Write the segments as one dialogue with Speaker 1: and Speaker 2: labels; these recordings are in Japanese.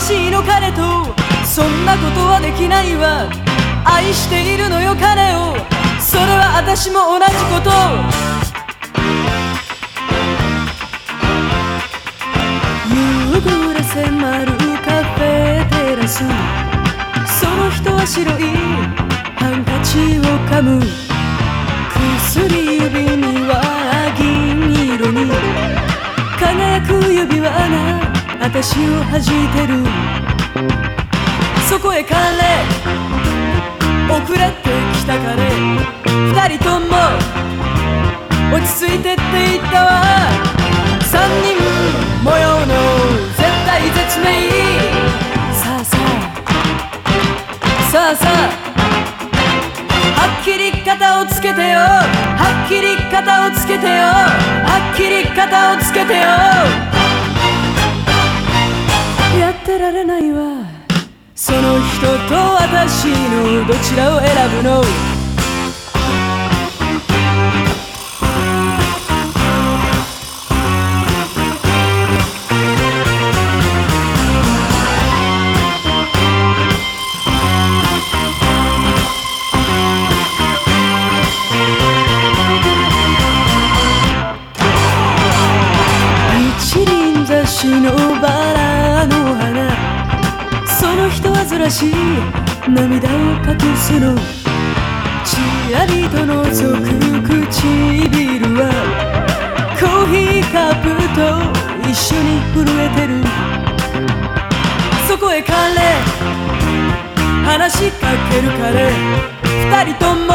Speaker 1: しいの彼とそんなことはできないわ。愛しているのよ彼を。それは私も同じこと。夕暮れ迫るカフェテラス。その人は白いハンカチを噛む。薬指には銀色に。輝く指輪が私を弾いてる。そこへ彼遅れてきた彼。二人とも。落ち着いてって言ったわ。三人模様の絶対絶命。さあさあ。さあさあ。はっきり肩をつけてよ。はっきり肩をつけてよ。はっきり肩をつけてよ。ってられないわ。その人と私のどちらを選ぶの？一輪雑誌のバラ人はずらし涙を隠すのちらりと覗く唇はコーヒーカップと一緒に震えてる。そこへ彼話しかける彼二人とも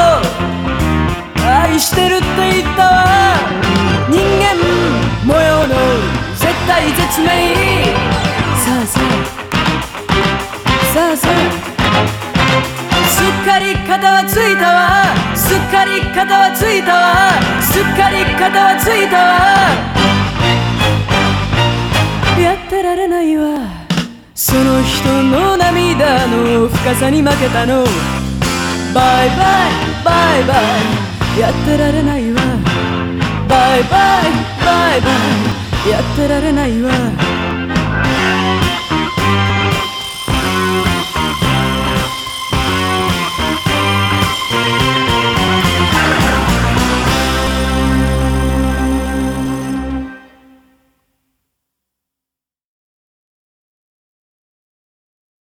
Speaker 1: 愛してるってっかり肩はついたわ。すっかり肩はついたわ。すっかり肩はついたわ。やってられないわ。その人の涙の深さに負けたの。バイバイバイバイ。やってられないわ。バイバイバイバイ。やってられないわ。